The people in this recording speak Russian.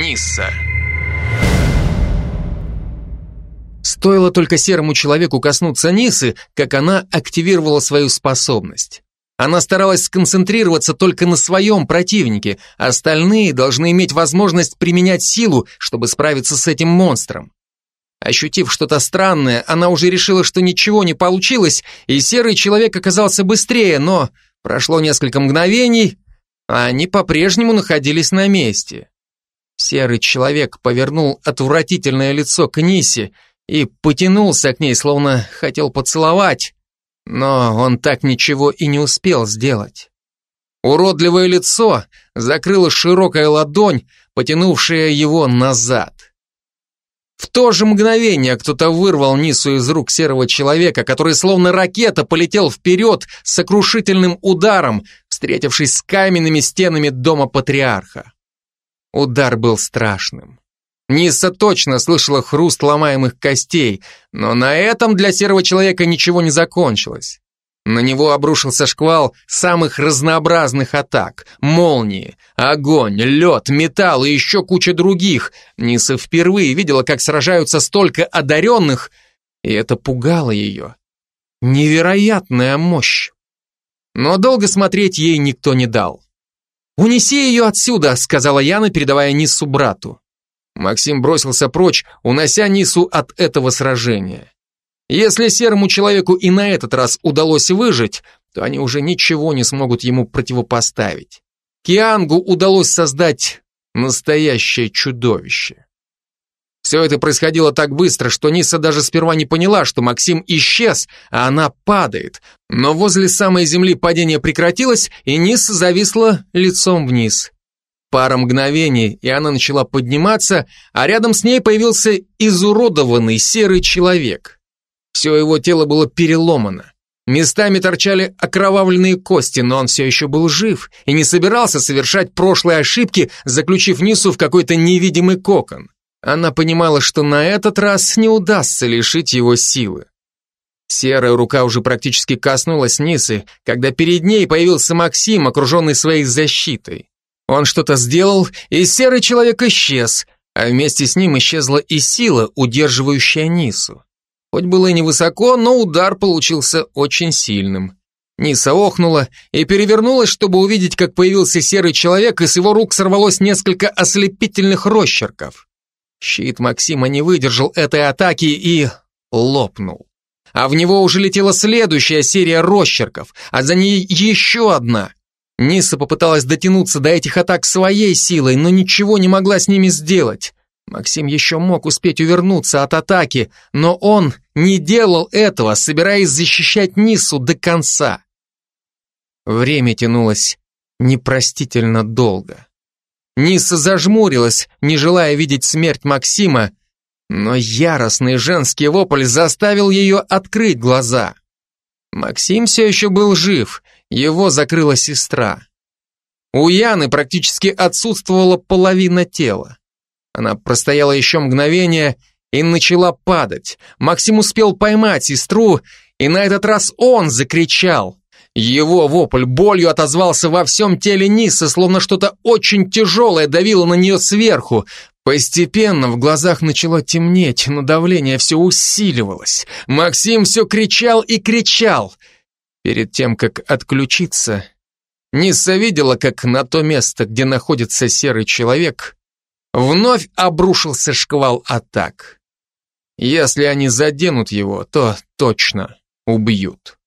Нисса. Стоило только серому человеку коснуться Нисы, как она активировала свою способность. Она старалась сконцентрироваться только на своем противнике, а остальные должны иметь возможность применять силу, чтобы справиться с этим монстром. Ощутив что-то странное, она уже решила, что ничего не получилось, и серый человек оказался быстрее, но прошло несколько мгновений, а они по-прежнему находились на месте. Серый человек повернул отвратительное лицо к Нисе и потянулся к ней, словно хотел поцеловать, но он так ничего и не успел сделать. Уродливое лицо закрыла широкая ладонь, потянувшая его назад. В то же мгновение кто-то вырвал Нису из рук серого человека, который словно ракета полетел вперед с сокрушительным ударом, встретившись с каменными стенами дома патриарха. Удар был страшным. Ниса точно слышала хруст ломаемых костей, но на этом для серого человека ничего не закончилось. На него обрушился шквал самых разнообразных атак. Молнии, огонь, лед, металл и еще куча других. Ниса впервые видела, как сражаются столько одаренных, и это пугало ее. Невероятная мощь. Но долго смотреть ей никто не дал. «Унеси ее отсюда», — сказала Яна, передавая Нису брату. Максим бросился прочь, унося Нису от этого сражения. Если серому человеку и на этот раз удалось выжить, то они уже ничего не смогут ему противопоставить. Киангу удалось создать настоящее чудовище. Все это происходило так быстро, что Ниса даже сперва не поняла, что Максим исчез, а она падает. Но возле самой земли падение прекратилось, и Ниса зависла лицом вниз. Пара мгновений, и она начала подниматься, а рядом с ней появился изуродованный серый человек. Все его тело было переломано. Местами торчали окровавленные кости, но он все еще был жив и не собирался совершать прошлые ошибки, заключив Нису в какой-то невидимый кокон. Она понимала, что на этот раз не удастся лишить его силы. Серая рука уже практически коснулась Нисы, когда перед ней появился Максим, окруженный своей защитой. Он что-то сделал, и серый человек исчез, а вместе с ним исчезла и сила, удерживающая Нису. Хоть было и невысоко, но удар получился очень сильным. Ниса охнула и перевернулась, чтобы увидеть, как появился серый человек, и с его рук сорвалось несколько ослепительных росчерков. Щит Максима не выдержал этой атаки и лопнул. А в него уже летела следующая серия росчерков, а за ней еще одна. Ниса попыталась дотянуться до этих атак своей силой, но ничего не могла с ними сделать. Максим еще мог успеть увернуться от атаки, но он не делал этого, собираясь защищать Нису до конца. Время тянулось непростительно долго. Ниса зажмурилась, не желая видеть смерть Максима, но яростный женский вопль заставил ее открыть глаза. Максим все еще был жив, его закрыла сестра. У Яны практически отсутствовала половина тела. Она простояла еще мгновение и начала падать. Максим успел поймать сестру, и на этот раз он закричал. Его вопль болью отозвался во всем теле Нисы, словно что-то очень тяжелое давило на нее сверху. Постепенно в глазах начало темнеть, но давление все усиливалось. Максим все кричал и кричал. Перед тем, как отключиться, Ниса видела, как на то место, где находится серый человек, вновь обрушился шквал атак. Если они заденут его, то точно убьют.